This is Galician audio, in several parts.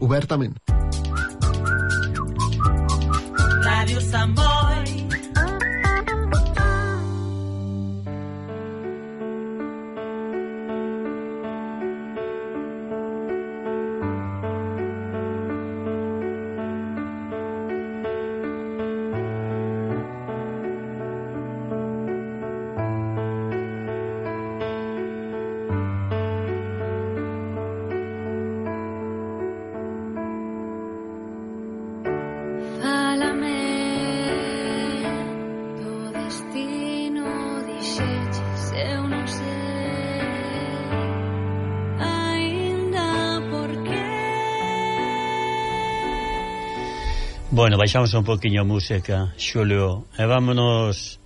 Obertament. Ràdio Sant Boi. Bueno, baixamos un poquinho a música, Xulio, e vámonos...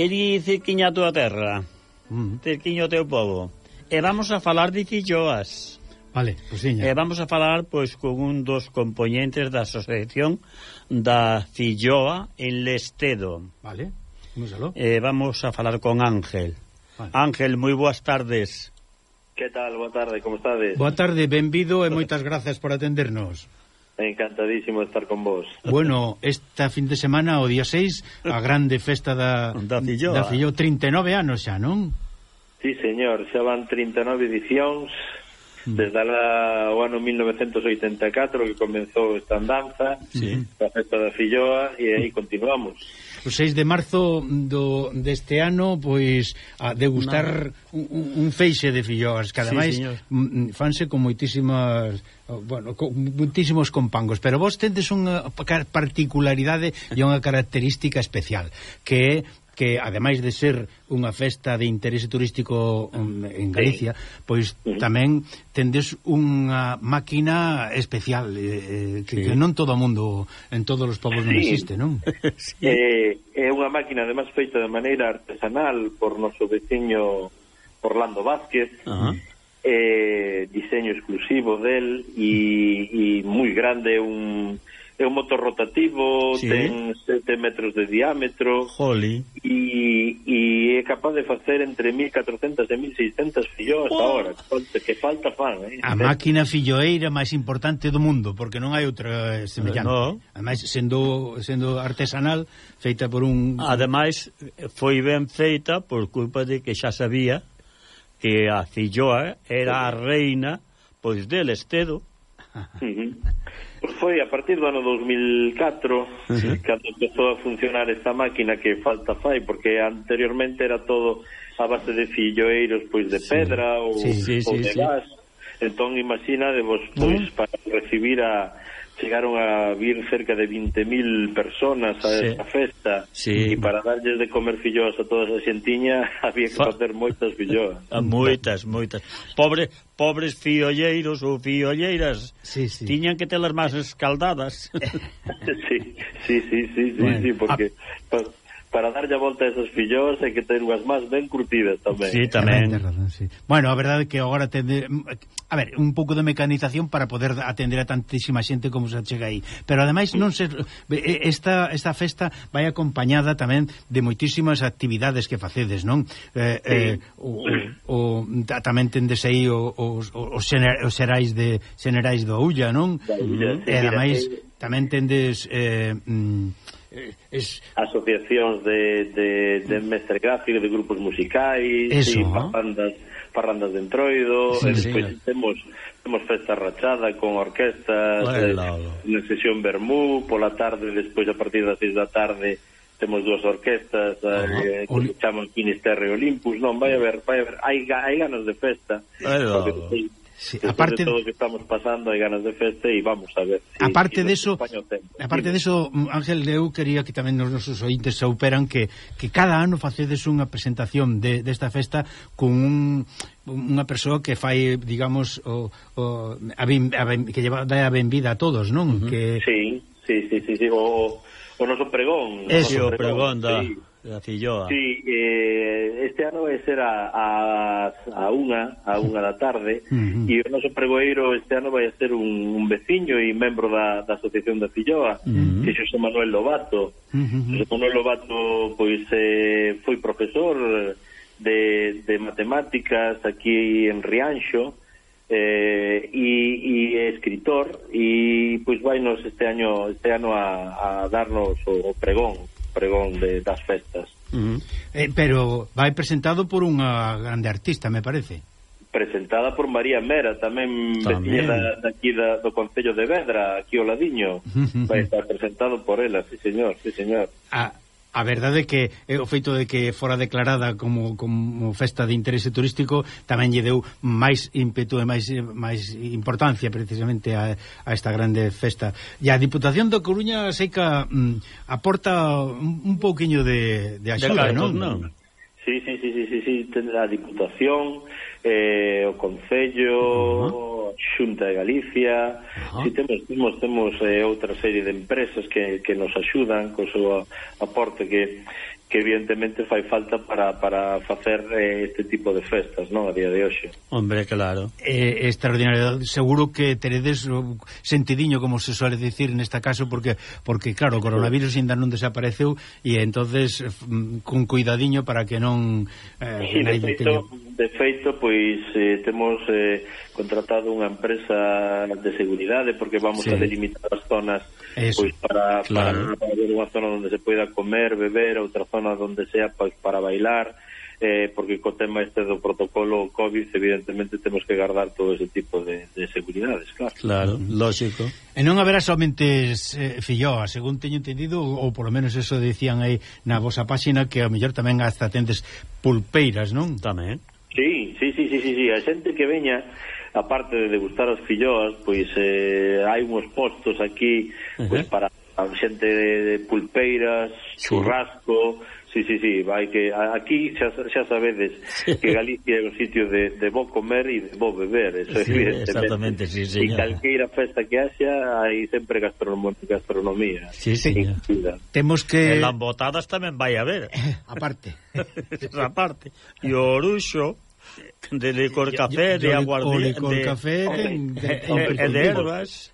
Eri cerquiña a tua terra, mm. cerquiño teu povo, e vamos a falar de filloas. Vale, cosiña. E vamos a falar, pois, con un dos componentes da asociación da filloa en Lestedo. Vale, vamos aló. E vamos a falar con Ángel. Vale. Ángel, moi boas tardes. Que tal? Boa tarde, como estades? Boa tarde, benvido e moitas gracias por atendernos. Encantadísimo estar con vos. Bueno, esta fin de semana, o día 6, a grande festa da, da filloa. Da filloa, 39 anos xa, non? Sí, señor, xa van 39 edicións, mm. desde la, o ano 1984 que comenzou esta andanza, sí. a festa da filloa, e aí continuamos. O 6 de marzo do deste ano, pois, a degustar no. un, un feixe de filloas, que ademais sí, fanse con moitísimas Oh, bueno, con muitísimos compangos, pero vos tendes unha particularidade e unha característica especial, que é que ademais de ser unha festa de interese turístico um, en Galicia, pois tamén tendes unha máquina especial eh, eh, que, sí. que non todo o mundo en todos os povos sí. non existe, non? sí. eh, é unha máquina además feita de maneira artesanal por noso veciño Orlando Vázquez. Uh -huh eh, diseño exclusivo del e, e moi grande un é un motor rotativo, sí. ten 7 metros de diámetro Joli. E, e é capaz de facer entre 1400 e 1600 filloas oh. ahora, que falta fan eh? A máquina filloeira máis importante do mundo, porque non hai outra eh, eh, semellante no. Ademais, sendo, sendo artesanal, feita por un... Ademais, foi ben feita por culpa de que xa sabía que a Cilloa era a reina pois del Estedo. Foi a partir do ano 2004 uh cando empezou a funcionar esta máquina que falta fai, porque anteriormente era todo a base de filloeiros pois de sí. pedra ou, sí, sí, ou sí, de sí. gas. Entón, imagina pois, vos pois, para recibir a, chegaron a vir cerca de 20.000 personas a sí. esta festa sí. e para darlles de comer filloas a toda esa xentiña había que facer moitas filloas ah, moitas, moitas Pobre, pobres fiolleiros ou fiolleiras sí, sí. tiñan que telas máis escaldadas sí, sí, sí, sí, bueno, sí porque a para darlle a volta a esos fillós e que ter unhas máis ben curtidas tamén. Sí, tamén. Razón, sí. Bueno, a verdade é que agora tende... Mm, a ver, un pouco de mecanización para poder atender a tantísima xente como se chega aí. Pero ademais non se esta, esta festa vai acompañada tamén de moitísimas actividades que facedes, non? Eh, eh, o, o, tamén tendes aí os, os, os xerais de xerais do Ulla, non? Da Ulla, mm. sí, e ademais eh, tamén tendes eh, mm, eh, es... asociacións de, de, de mestre gráfico, de grupos musicais, Eso, sí, ¿no? bandas parrandas de entroido, sí, e despois sí. temos temos festa rachada con orquestas, bueno, eh, na sesión Bermú, pola tarde, despois a partir das 6 da tarde temos dúas orquestas eh, uh -huh. eh, que Oli... se chaman Finisterre Olympus, non, vai a ver, vai a ver, hai, hai ganas de festa. Bueno, porque, Sí, aparte de todo que estamos pasando hai ganas de festa e vamos a ver si, aparte si de eso aparte de eso Ángel eu quería que tamén nos nosos ointes souperan que, que cada ano facedes unha presentación de, desta de festa con un unha persoa que fai, digamos, o, o, a ben, a ben, que lleva dá a benvida a todos, non? Uh -huh. que... Sí, sí, sí, sí, sí. O, o noso pregón. é o, o pregón, pregón da... Sí da Filloa. Sí, eh, este ano vai ser a, a, a unha, a unha da tarde, uh -huh. e o noso pregoeiro este ano vai ser un, un veciño e membro da, da Asociación da Filloa, uh -huh. que é Xosé Manuel Lobato. Uh -huh. Xosé Manuel Lobato pois eh, foi profesor de, de matemáticas aquí en Rianxo, eh, e, e escritor e pois vai nos este año este ano a, a darnos o, o pregón pregón de, das festas. Uh -huh. eh, pero vai presentado por unha grande artista, me parece. Presentada por María Mera, tamén, tamén. vecina daqui da, do Concello de Vedra, aquí o Ladiño. Uh -huh. Vai estar presentado por ela, sí señor, sí señor. Ah, A verdade é que eh, o feito de que fora declarada como, como festa de interese turístico tamén lle deu máis ímpetu e máis, máis importancia precisamente a, a esta grande festa. E a Diputación do Coruña sei que mm, aporta un, un pouquiño de, de axuda, non? No? Sí, sí, sí, sí, sí, sí, a Diputación, eh, o Concello... Uh -huh Xunta de Galicia, si temos, temos, temos eh, outra serie de empresas que, que nos axudan co seu aporte que que evidentemente fai falta para, para facer eh, este tipo de festas, non, a día de hoxe. Hombre, claro. É eh, extraordinario. Seguro que teredes eh, sentidiño, como se suele decir neste caso, porque, porque claro, o coronavirus ainda non desapareceu e entonces mm, con cuidadiño para que non... Eh, sí, de, feito, teño... de feito, pois eh, temos eh, contratado unha empresa de seguridade porque vamos sí. a delimitar as zonas Eso, pois para, claro. para, para ver unha zona onde se poida comer, beber, outra zona onde sea pois, para bailar, eh, porque co tema este do protocolo COVID evidentemente temos que guardar todo ese tipo de, de seguridades, claro. Claro, lógico. E non haberá somente eh, filloa, según teño entendido, ou polo menos eso dicían aí na vosa páxina, que a mellor tamén hasta tendes pulpeiras, non? Tamén. Sí, sí, sí, sí, sí, sí. a xente que veña aparte de degustar as filloas, pois eh, hai uns postos aquí uh -huh. pois para a xente de, de pulpeiras, sí. churrasco, sí, sí, sí, vai que aquí xa, xa sabedes sí. que Galicia é un sitio de, de bo comer e de bo beber, eso sí, evidentemente. Exactamente, sí, señora. E calqueira festa que haxa, hai sempre gastronom gastronomía. Sí, señor. Temos que... En Lambotadas tamén vai a ver. Aparte. aparte. E o Oruxo de licor café, yo, yo, de aguardiente, de, café, de, de, eh, eh, de, de, herbas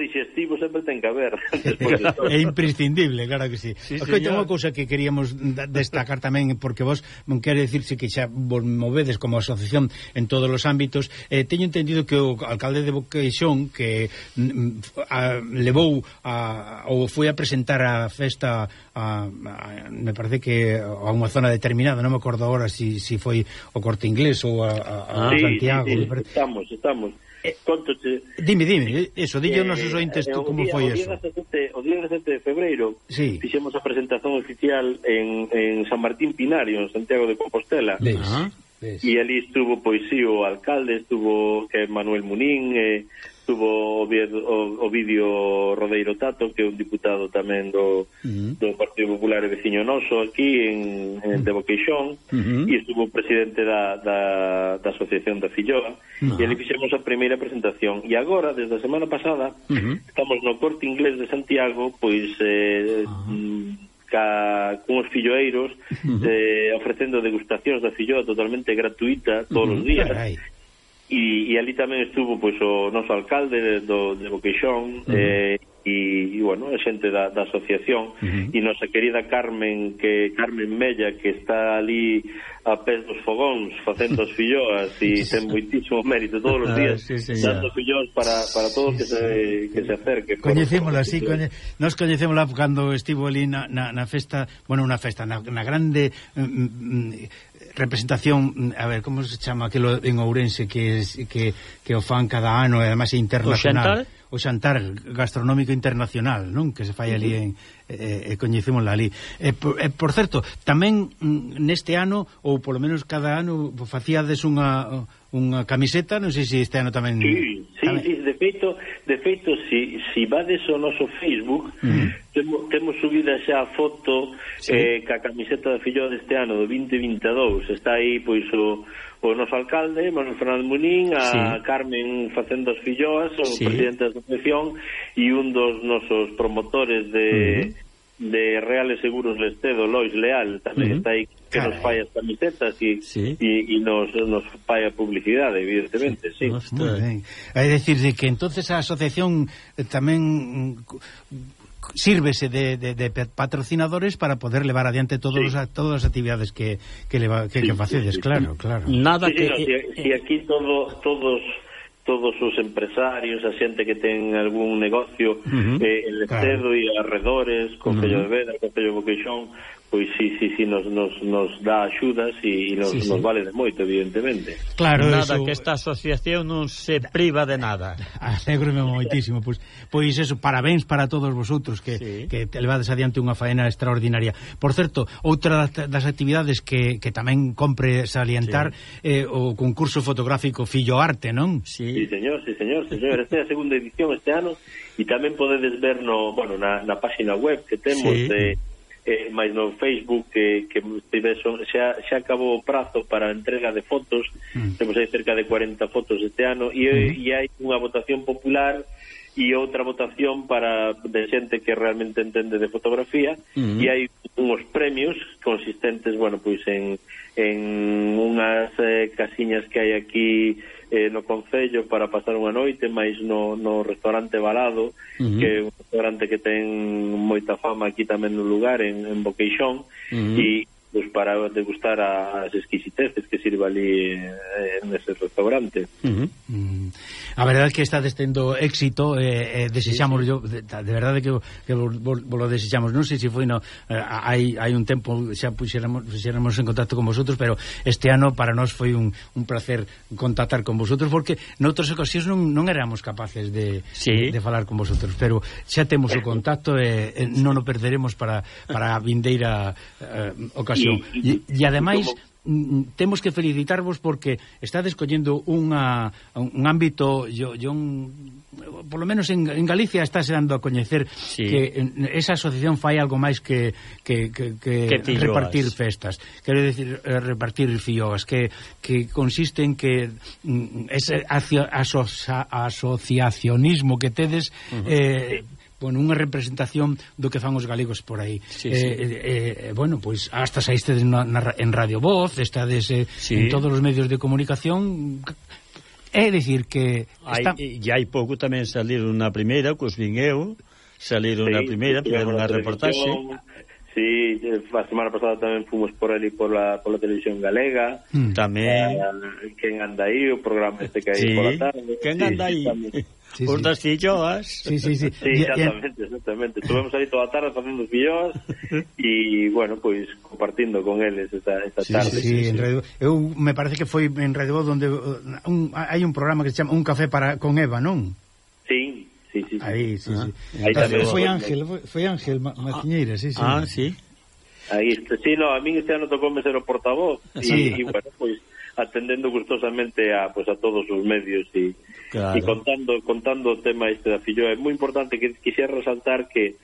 digestivo sempre ten que haber. de é imprescindible, claro que sí. sí Escoita, unha cousa que queríamos destacar tamén, porque vos, non quero dicirse que xa vos movedes como asociación en todos os ámbitos, eh, teño entendido que o alcalde de Boqueixón que mm, a, levou a, ou foi a presentar a festa a, a, me parece que a unha zona determinada, non me acordo agora si, si foi o Corte Inglés ou a, a, a sí, Santiago. Sí, sí, estamos, estamos eh, contoche... Dime, dime, eso, dille eh, nosos ointes eh, como día, foi o eso. Día recente, o día recente de febreiro sí. fixemos a presentación oficial en, en San Martín Pinario, en Santiago de Compostela. Leis. Ah. E ali estuvo, pois sí, o alcalde, estuvo eh, Manuel Munín, eh, tuvo o, o, o vídeo Rodeiro Tato, que é un diputado tamén do, uh -huh. do Partido Popular e veciño noso aquí en, en de Boqueixón, uh -huh. e estuvo presidente da, da, da Asociación da Filloa, uh -huh. e ali fixemos a primeira presentación. E agora, desde a semana pasada, uh -huh. estamos no Corte Inglés de Santiago, pois... Eh, uh -huh ca, cuns filloeiros uh -huh. eh, ofrecendo degustacións da filloa totalmente gratuita todos uh -huh. os días Carai e, e ali tamén estuvo pois o noso alcalde do, de Boqueixón uh -huh. eh, e, e bueno, a xente da, da asociación uh -huh. e nosa querida Carmen que Carmen Mella que está ali a pés dos fogóns facendo as filloas e ten moitísimo mérito todos os ah, días sí, sí, dando filloas para, para todo sí, que, se, que se acerque Coñecémola, sí, coñe... nos coñecémola cando estivo ali na, na, na festa bueno, unha festa, na, na grande mm, mm, representación, a ver, como se chama aquilo en Ourense que es, que, que o fan cada ano e además é internacional. O xantar? O xantar gastronómico internacional, non? Que se fai ali en eh, eh coñecemos ali. E, eh, por, eh, por certo, tamén mm, neste ano ou polo menos cada ano facíades unha unha camiseta, non sei se este ano tamén Sí, sí, tamén, sí, sí feito, de feito si, si vades ao noso Facebook, temos, temos subida xa a foto sí. eh, ca camiseta da fillo deste ano, do 2022. Está aí, pois, o, o noso alcalde, Manuel Fernández Munín, a sí. Carmen facendo as filloas, o sí. presidente da asociación, e un dos nosos promotores de... Uh -huh de Reales Seguros Lestedo, Lois Leal, tamén uh -huh. está aí que Carai. nos fai as camisetas e sí. y, nos, nos fai a publicidade, evidentemente, sí. sí. Hostia. Ben. É dicir, de que entonces a asociación eh, tamén mm, sírvese de, de, de patrocinadores para poder levar adiante todos sí. los, todas as actividades que que leva, que, sí, que facedes, sí, sí. claro, claro. Nada sí, que no, si, eh, si aquí todo todos todos os empresarios, a xente que ten algún negocio uh -huh. eh, en Lestedo claro. e arredores, Concello uh -huh. de Veda, Concello de Boqueixón, pois sí, sí, sí, nos, nos, nos dá axudas e, e nos, sí, sí. nos vale de moito, evidentemente. Claro, nada, eso... que esta asociación non se priva de nada. Alegrome moitísimo, pois, pois eso, parabéns para todos vosotros que, sí. que te levades adiante unha faena extraordinaria. Por certo, outra das actividades que, que tamén compre salientar sí. eh, o concurso fotográfico Fillo Arte, non? Sí, sí señor, sí, señor, sí, señor. Esta é a segunda edición este ano e tamén podedes ver no, bueno, na, na página web que temos sí. de eh, mais no Facebook que, que tiveson, xa, xa acabou o prazo para a entrega de fotos mm. temos aí cerca de 40 fotos este ano e, mm. e hai unha votación popular e outra votación para de xente que realmente entende de fotografía uh -huh. e hai unhos premios consistentes, bueno, pois en, en unhas eh, casiñas que hai aquí eh, no Concello para pasar unha noite máis no, no restaurante Balado uh -huh. que é un restaurante que ten moita fama aquí tamén no lugar en, en Boqueixón uh -huh. e pues, para degustar as exquisiteces que sirva ali eh, nese restaurante. Uh -huh. Mm. A verdade é que está destendo éxito, eh, eh, desexamos, sí, sí. Yo, de, de verdade que, que vos lo desexamos, non sei se foi, no, eh, hai, hai un tempo xa puxéramos, puxéramos en contacto con vosotros, pero este ano para nós foi un, un placer contactar con vosotros, porque noutras ocasións non, non éramos capaces de, sí. de falar con vosotros, pero xa temos o contacto e eh, eh, non o perderemos para, para a vindeira eh, ocasión ocasión. E, e ademais, mm, temos que felicitarvos porque está descollendo unha, un ámbito yo, yo un, polo menos en, en Galicia está se dando a coñecer sí. que eh, esa asociación fai algo máis que, que, que, que, que repartir festas quero decir, eh, repartir fioas que, que consiste en que mm, ese asociacionismo que tedes uh -huh. eh, bueno, unha representación do que fan os galegos por aí. Sí, eh, sí. Eh, eh, eh bueno, pois pues, hasta saístedes na, na, en Radio Voz, estades eh, sí. en todos os medios de comunicación É dicir que... Está... Hai, e hai pouco tamén saliron na primeira, cos vin eu, saliron sí, na primeira, pero unha reportaxe. Sí, a semana pasada tamén fomos por ali por la, por la televisión galega. Hmm. Tamén. Eh, Quen anda aí, o programa este que hai sí. pola tarde. Quen anda aí. Sí, Sí, Unhas sí. filloas. ¿eh? Sí, sí, sí. sí exactamente, exactamente. Estuvemos aí toda a tarde facendo filloas e, bueno, pois, pues, compartindo con eles esta, esta sí, tarde. Sí, sí, sí, en Radio... Eu me parece que foi en Radio onde donde uh, un, hai un programa que se chama Un café para con Eva, non? Sí, sí, sí. sí. Aí, sí, ah, sí. Aí tamén foi Ángel, foi, foi Ángel Ma ah. Maciñeira, sí, sí. Ah, sí. Aí, sí, no, a mí este ano tocou ser o portavoz e, sí. bueno, pois, pues, atendendo gustosamente a pues a todos os medios e claro. e contando contando o tema este da filloa. É moi importante que quixer resaltar que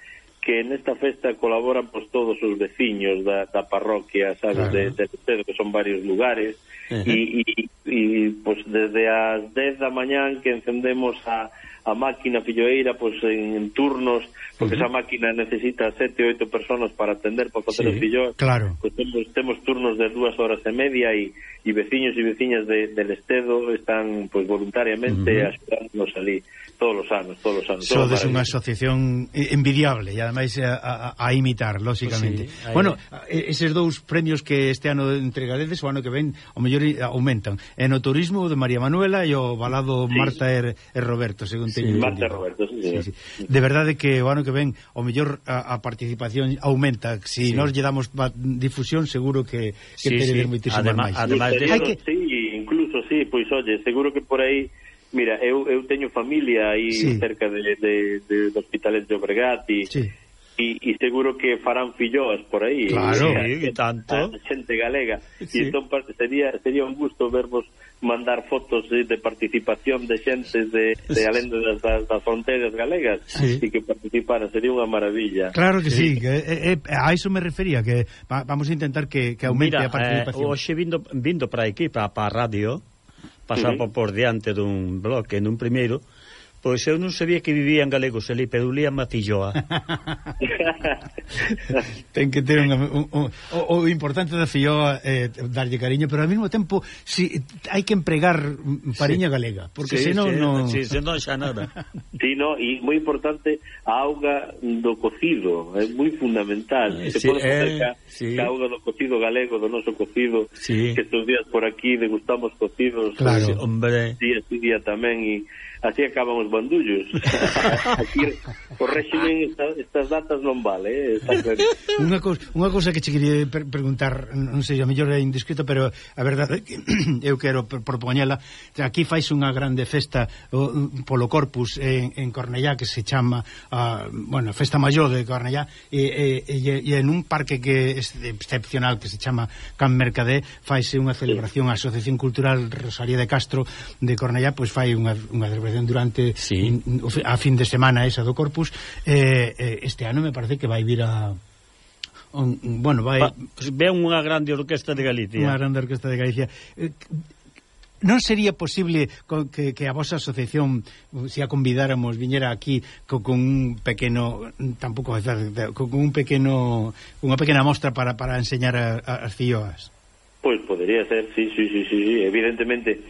que nesta festa colaboran pois, todos os veciños da, da parroquia, sabes, claro. de, de, de, que son varios lugares, uh -huh. e, e, e pois, desde as 10 da mañán que encendemos a, a máquina filloeira pois, en, en turnos, porque uh -huh. esa máquina necesita sete, oito personas para atender, para facer sí, os filloes, claro. pois, temos, temos turnos de dúas horas e media e, e veciños e veciñas de, del Estedo están pois, voluntariamente uh -huh. axudándonos ali todos os anos, todos os anos. Sodes unha asociación envidiable e ademais a, a, a imitar, lóxicamente. Pues sí, bueno, é. eses dous premios que este ano entregaredes, o ano que ven, o mellor aumentan. En o turismo de María Manuela e o balado sí. Marta e, e Roberto, según teño. Sí, Marta e Roberto, sí, sí, sí. De verdade que o ano que ven, o mellor a, a participación aumenta. Si sí. nos lle damos difusión, seguro que, que sí, teredes sí. moitísimo máis. Ademais, sí, incluso, sí, pois, oye, seguro que por aí Mira, eu, eu teño familia aí sí. cerca de, de, de, de hospitales de Obregat e, sí. e, e seguro que farán filloas por aí. Eh, claro, e, e tanto. A xente galega. Sí. E entón sería, sería un gusto vervos mandar fotos de, de participación de xentes de, de alén das, das, das fronteiras galegas sí. e que participaran, sería unha maravilla Claro que sí, sí que, eh, eh, eh, a iso me refería que va, vamos a intentar que, que aumente Mira, a participación Mira, eh, hoxe vindo, vindo para aquí, para, para a radio pasaba uh -huh. por diante dun bloque nun primeiro Pois eu non sabía que vivían galegos ali, pero lían a. Ten que ter unha, un, un, o, o importante da filloa é eh, darlle cariño, pero ao mesmo tempo si, hai que empregar pariña sí. galega, porque sí, senón sí, non... Sí, senón xa nada. sí, no, e moi importante a auga do cocido, é moi fundamental. Eh, se sí, pode facer eh, ca, sí. ca auga do cocido galego, do noso cocido, sí. que estes días por aquí degustamos cocidos. Claro, sí, hombre. Día, día tamén, e así acaban os bandullos. Aquí o régimen, estas, estas datas non vale, eh? Unha cousa, unha cousa que che quería preguntar, non sei, a mellor é indiscreto, pero a verdade é que eu quero propoñela. Aquí fais unha grande festa o, polo Corpus en, en Cornellá que se chama a, bueno, Festa Maior de Cornellá e, e, e, e en un parque que é excepcional que se chama Can Mercadé faise unha celebración a Asociación Cultural Rosalía de Castro de Cornellá, pois fai unha, unha celebración durante sí. a fin de semana esa do Corpus eh, eh, este ano me parece que vai vir a un, bueno, vai ve unha grande orquesta de Galicia. Unha grande orquesta de Galicia. Eh, non sería posible que, que a vosa asociación se a convidáramos viñera aquí co, con un pequeno tampouco con un pequeno unha pequena mostra para, para enseñar a, a, as filloas Pois pues podría ser, sí, sí, sí, sí, evidentemente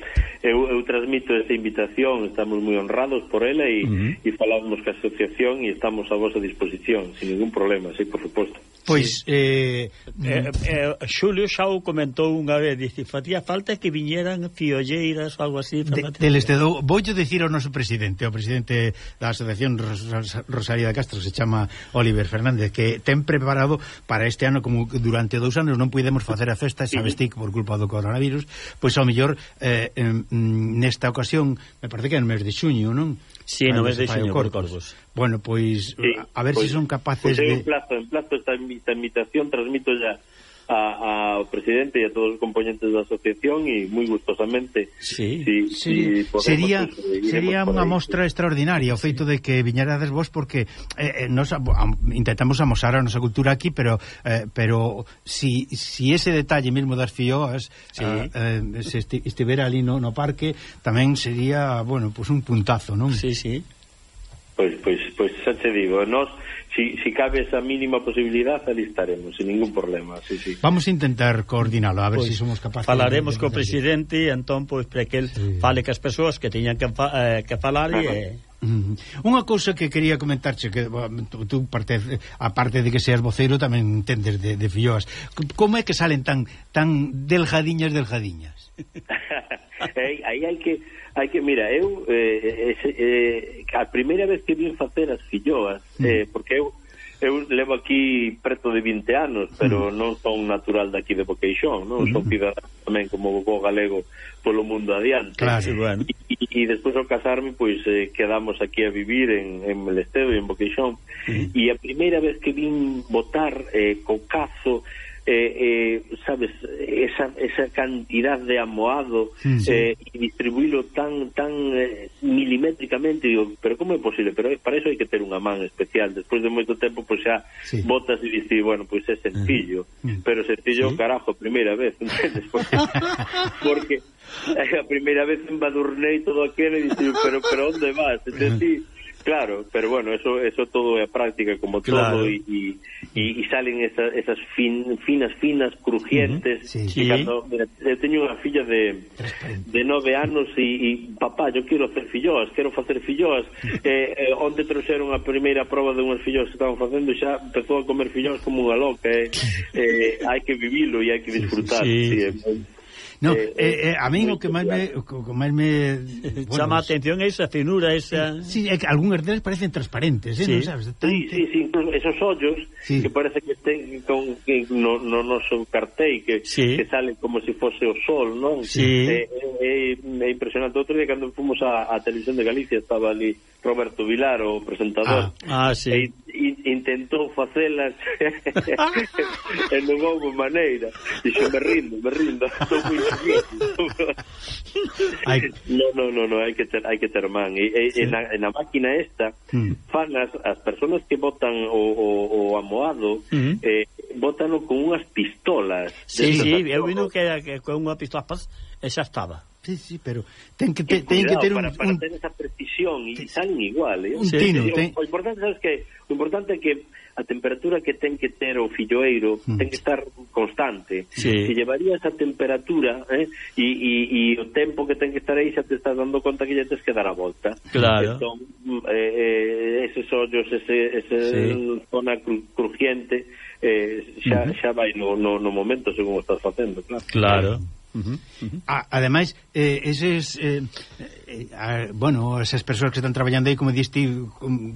eu, eu transmito esta invitación, estamos moi honrados por ela e, uh -huh. e falamos que asociación e estamos a vosa disposición, sin ningún problema, sí, por suposto. Pois, sí. eh, eh, eh, Xulio xa o comentou unha vez, dice, facía falta que viñeran fiolleiras ou algo así. De, deles te dou, voulle dicir ao noso presidente, ao presidente da Asociación Ros Rosalía de Castro, se chama Oliver Fernández, que ten preparado para este ano, como durante dous anos non puidemos facer a festa, sabes ti, por culpa do coronavirus, pois ao mellor... Eh, eh, Mm, nesta ocasión, me parece que é no mes de xuño, non? Si, sí, no mes de xuño, por Corpus. Bueno, pois, sí, a ver pois, se son capaces pois, de... En plazo, en plazo esta, esta invitación, transmito ya a, a presidente e a todos os componentes da asociación e moi gustosamente sí, si, sí. Si podemos, sería pues, sería unha mostra extraordinaria o feito de que viñerades vos porque eh, eh nos am, intentamos amosar a nosa cultura aquí pero eh, pero si, si ese detalle mesmo das fioas sí. Ah, eh, se esti, estivera ali no, no parque tamén sería bueno pues un puntazo non? Sí, sí. Pois, pois, pois xa te digo, nós si, si cabe esa mínima posibilidad, ali estaremos, sin ningún problema. Sí, sí. Vamos a intentar coordinalo, a ver pois, pues, si somos capaces. Falaremos de... co presidente, entón, pois, para que el sí. fale que as persoas que teñan que, eh, que falar e... Eh... Unha cousa que quería comentarche que tú parte a parte de que seas voceiro tamén entendes de, de filloas. Como é que salen tan tan delgadiñas delgadiñas? aí hai que hai que, mira, eu eh, eh, a primeira vez que vim facer as filloas, eh, mm. eh, porque eu eu levo aquí preto de 20 anos, pero mm. non son natural daqui de Boqueixón, non? Mm. Son cidadán tamén como bo galego polo mundo adiante. Claro, sí, bueno. E, e despois ao casarme, pois eh, quedamos aquí a vivir en, en Melestedo e en Boqueixón. Mm. E a primeira vez que vim votar eh, co cazo eh, eh, sabes esa, esa cantidad de amoado sí, sí. Eh, y distribuílo tan tan eh, milimétricamente digo pero como é posible pero para eso hai que ter unha man especial despois de moito tempo pois pues, xa sí. botas e dices bueno pois pues é sencillo uh -huh. pero sencillo ¿Sí? carajo primeira vez porque, porque a primeira vez embadurnei todo aquilo e dixen pero pero onde vas? Entendí? Claro, pero bueno, eso eso todo é a práctica como claro. todo e, e, e salen esa, esas fin, finas, finas, crujientes. Uh -huh. sí. Cando, mira, eu teño unha filla de, de nove anos e, e papá, eu quero hacer filloas, quero facer filloas. eh, eh, onde trouxeron a primeira proba de unhas filloas que estaban facendo xa empezou a comer filloas como unha loca. Eh. eh, hai que vivilo e hai que disfrutar. Sí, sí, sí. sí. sí. No, eh, eh, eh, eh, a mí o que máis me, o que máis me eh, bueno, chama a atención esa finura, esa eh, sí, é que algúns deles parecen transparentes, eh, sí. non sabes? Tan... Sí, sí, sí, esos ollos sí. que parece que estén con que no no noso cartei que sí. que sale como se si fose o sol, non? Sí. É eh, eh, impresionante outro día cando fomos a, a televisión de Galicia estaba ali Roberto Vilar, o presentador. Ah, ah sí. E, in, intentou facelas e non houve maneira e me rindo, me rindo estou moi hai... no, no, no, no, hai que ter, hai que ter man e, e, sí. en, a, máquina esta mm. fan as, as persoas que botan o, o, o amoado mm. eh, bótano con unhas pistolas. Sí, sí, eu vino que, que con unha pistola paz, e xa estaba. Sí, sí, pero ten que te, ten que ter un, para, para un... ter esa precisión e te... salen igual, eh? Un sí, tino, ten... o, o importante sabes que o importante é que a temperatura que ten que ter o filloeiro mm. ten que estar constante. Sí. Se llevaría esa temperatura eh, e, e, e o tempo que ten que estar aí xa te estás dando conta que lle tens que dar a volta. Claro. Entón, mm, eh, eh, eses ollos, ese, ese sí. zona cru, crujiente eh, xa, uh -huh. xa vai no, no, no momento según o estás facendo, claro. Claro. Uh -huh. Uh -huh. A, ademais, eh, eses, eh, eh, a, bueno, esas persoas que están traballando aí, como diste,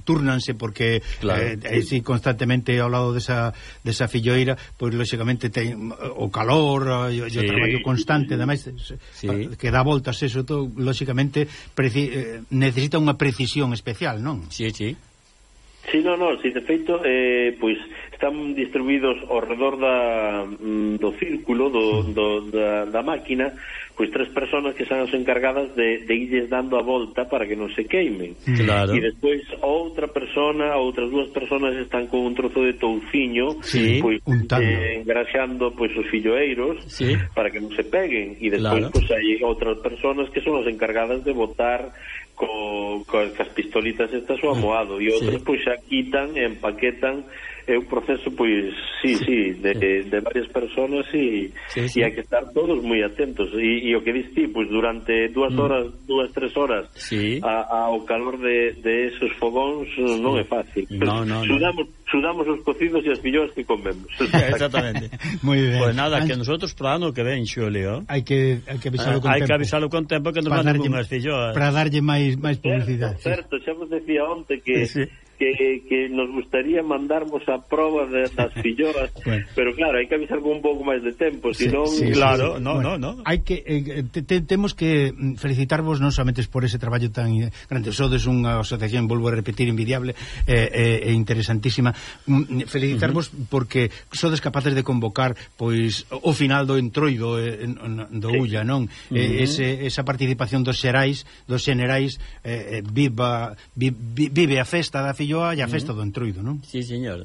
turnanse porque claro, eh, eh, si constantemente ao lado desa, desa filloira, pois, lógicamente lóxicamente, ten o calor, eh, o, sí. o traballo constante, ademais, eh, sí. que dá voltas eso, todo, lóxicamente, preci, eh, necesita unha precisión especial, non? Sí, sí. Sí, no, no, si de feito, eh, pois están distribuídos ao redor da, mm, do círculo do, do, da, da máquina pois tres personas que son as encargadas de, de irles dando a volta para que non se queimen mm. claro. e despois outra persona outras dúas personas están con un trozo de touciño sí, pois, eh, engraxando pois, os filloeiros sí. para que non se peguen e despois claro. pois, hai outras personas que son as encargadas de botar co, co, cas pistolitas estas o amoado mm. e outras sí. pois xa quitan e empaquetan é un proceso pois sí, sí, de, de varias persoas e sí, sí. hai que estar todos moi atentos. E, e o que dis ti, pois durante dúas mm. horas, mm. dúas, tres horas sí. a, ao calor de, de esos fogóns sí. non é fácil. No, no, sudamos, no. sudamos os cocidos e as filloas que comemos. Exactamente. Moi ben. Pues nada, que nosotros para ano que ven, Xulio. Hai que, hai que avisalo ah, con hai tempo. hai que avisalo con tempo que nos mandan unhas filloas. para darlle máis máis publicidade certo, xa vos decía onte que sí que, que nos gustaría mandarmos a proba de, das filloas, bueno. pero claro, hai que avisar con un pouco máis de tempo, sí, senón... Sí, claro, sí, sí. no, bueno, no, no. Hai que, eh, te, te, temos que mm, felicitarvos non somente por ese traballo tan grande, sodes unha asociación, volvo a repetir, envidiable e eh, eh, interesantísima, mm, felicitarvos uh -huh. porque sodes capaces de convocar pois o final do entroido eh, do sí. Ulla, non? Eh, uh -huh. ese, esa participación dos xerais, dos xenerais eh, eh viva, vi, vi, vive a festa da filloa Belloa e a festa do Entruido, non? Sí, señor.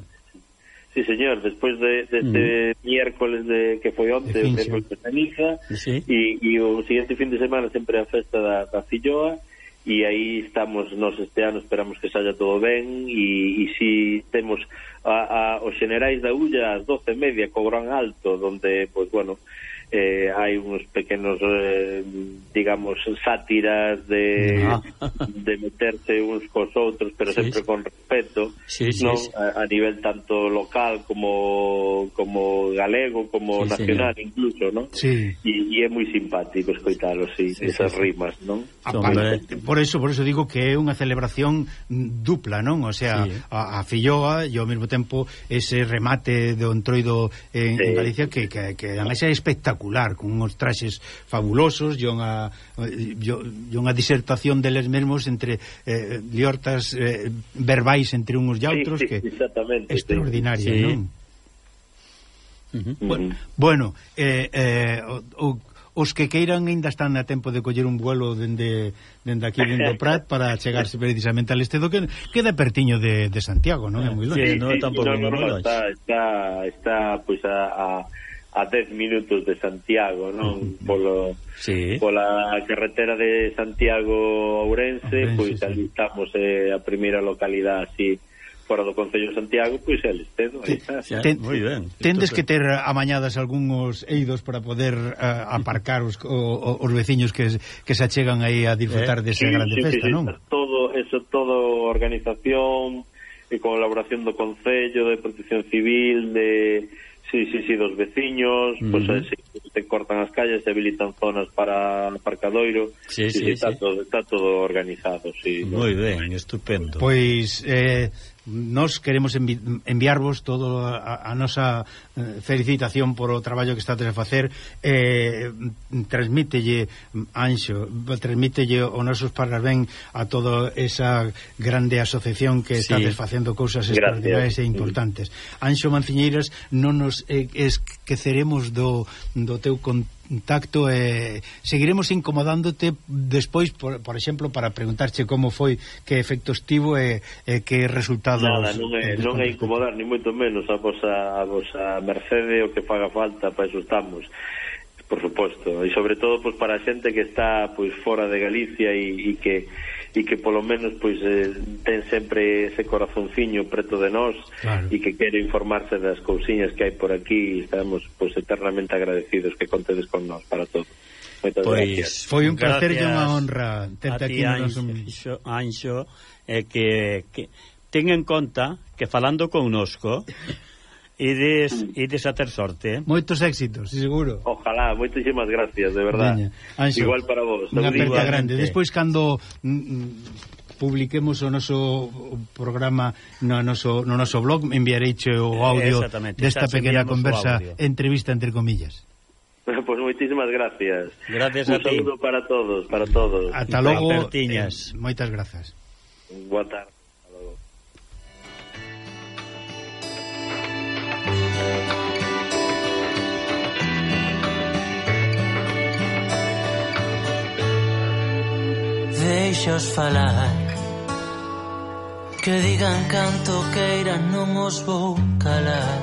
Sí, señor, despois de, de este mm. miércoles de, que foi onte, o miércoles de Ceniza, sí. e, e o siguiente fin de semana sempre a festa da, da Filloa, e aí estamos nos este ano, esperamos que saia todo ben, e, e si temos a, a, os generais da Ulla ás doce media, cobran alto, donde, pois, pues, bueno, eh, hai uns pequenos eh, digamos sátiras de, ah. de meterse uns cos outros pero sí, sempre con respeto sí, sí, non sí. A, a nivel tanto local como como galego como sí, nacional señor. incluso non sí. e, e é moi simpático escoitalo sí, sí, esas sí. rimas non Aparte, por eso por eso digo que é unha celebración dupla non o sea sí. a, a Filloa e ao mesmo tempo ese remate do entroido en, sí. en Galicia que, que, que dan é espectacular espectacular, con uns traxes fabulosos e unha, e unha disertación deles mesmos entre eh, liortas eh, verbais entre uns e outros sí, sí, que extraordinaria, sí. non? Uh -huh. Bueno, eh, eh, o, o os que queiran ainda están a tempo de coller un vuelo dende, dende aquí dende Prat para chegarse precisamente al Estedo que queda pertiño de, de Santiago, non é moi longe, sí, non sí, tampouco no, no, está, está, está pois pues, a, a a 10 minutos de Santiago, non? Polo, sí. Pola carretera de Santiago a Ourense, Ourense pois sí. ali estamos eh, a primeira localidade así fora do Concello de Santiago, pois é Listedo, aí está. Ten, moi ben. Tendes que ter amañadas algúns eidos para poder uh, aparcar os, o, os veciños que, que se achegan aí a disfrutar eh? desa de sí, grande sí, festa, sí, non? Todo, eso todo organización e colaboración do Concello, de Protección Civil, de Sí, sí, sí, dos veciños, uh -huh. pois pues, eh, se te cortan as calles, se habilitan zonas para aparcadoiro, sí, sí, sí, sí, está, sí. Todo, está todo organizado, sí. Moi ben, estupendo. Pois eh Nos queremos envi enviarvos todo a, a nosa eh, felicitación por o traballo que estades a facer eh, transmítelle mm, Anxo, transmítelle os nosos parabén a toda esa grande asociación que sí. estades facendo cousas extraordinarias e mm-hmm. importantes. Anxo Manciñeiras non nos eh, esqueceremos do, do teu contacto contacto e eh, seguiremos incomodándote despois, por, por exemplo, para preguntarche como foi, que efectos tivo e, eh, e eh, que resultados... Nada, non é, eh, non é incomodar, ni moito menos a vosa, a vosa mercede o que faga falta, para eso estamos. Por suposto, e sobre todo pois, para a xente que está pois fora de Galicia e, e que e que polo menos pois eh, ten sempre ese corazonciño preto de nós claro. e que quere informarse das cousiñas que hai por aquí e estamos pois eternamente agradecidos que contedes con nós para todo. Moitas pois, gracias. Foi un placer e unha honra terte aquí no noso Anxo, Anxo eh, que, que ten en conta que falando connosco Ides, ides a ter sorte, eh? Moitos éxitos, seguro. Ojalá, moitísimas gracias, de verdad. Veña, Anxo, Igual para vos. Unha aperta grande. Despois, cando mm, mm, publiquemos o noso programa no noso, no noso blog, enviareiche o audio desta pequena conversa, entrevista entre comillas. Pois pues moitísimas gracias. Gracias Un a ti. Un saludo para todos, para todos. Ata logo. Eh, moitas grazas. Boa tarde. deixos falar. Que digan canto queiran non os vou calar.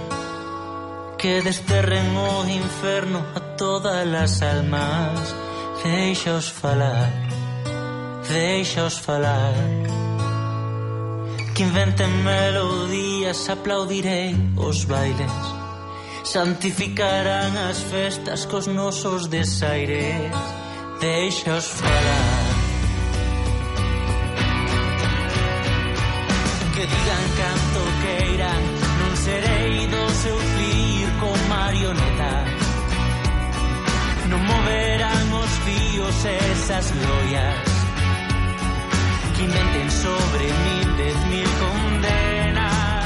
Que desterren o inferno a todas as almas. Deixos falar, deixos falar. Que inventen melodías, aplaudirei os bailes. Santificarán as festas cos nosos desaires. Deixos falar. Esas loias Que inventen sobre mil, dez mil condenas.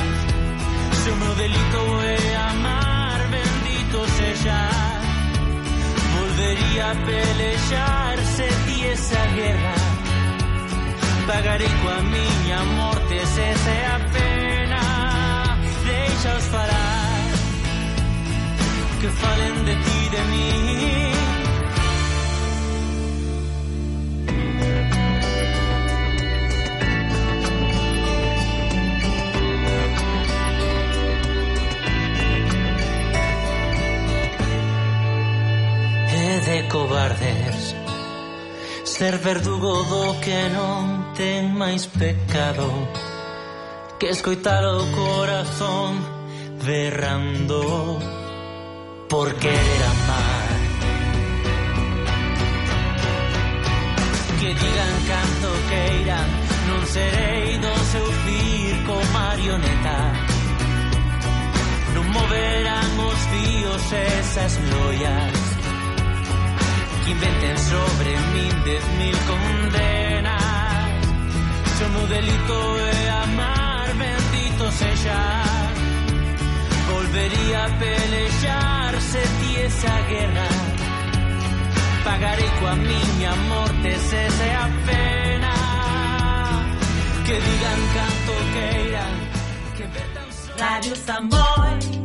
Se o meu delito é amar, bendito sexa Volvería a pelexar se ti esa guerra Pagarei coa miña morte se esa é a pena Deixaos falar Que falen de ti de mí de cobardes. Ser verdugo do que non ten máis pecado Que escoitar o corazón berrando Por querer amar. Que digan canto queiran Non serei do seu circo marioneta. Non moverán os díos esas loias inventen sobre mí diez mil condenas. Yo no delito de amar, bendito sea. Volvería a pelearse tiesa guerra. Pagaré con a mi amor te cese a pena. Que digan canto que irán, que vetan... Radio Samboy.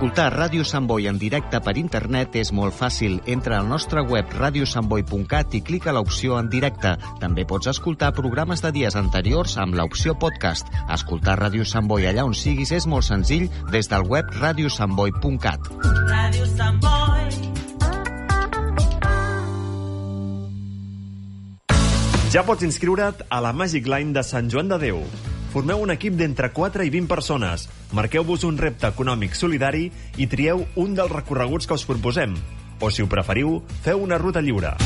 Escoltar Ràdio Sant Boi en directe per internet és molt fàcil. Entra al nostre web radiosantboi.cat i clica l'opció en directe. També pots escoltar programes de dies anteriors amb l'opció podcast. Escoltar Ràdio Sant Boi allà on siguis és molt senzill des del web radiosantboi.cat. Radio Samboy. Ja pots inscriure't a la Magic Line de Sant Joan de Déu. Formeu un equip d'entre 4 i 20 persones. Marqueu-vos un repte econòmic solidari i trieu un dels recorreguts que us proposem. O, si ho preferiu, feu una ruta lliure.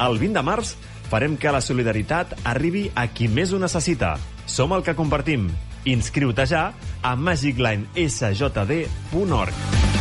El 20 de març farem que la solidaritat arribi a qui més ho necessita. Som el que compartim. Inscriu-te ja a magiclinesjd.org.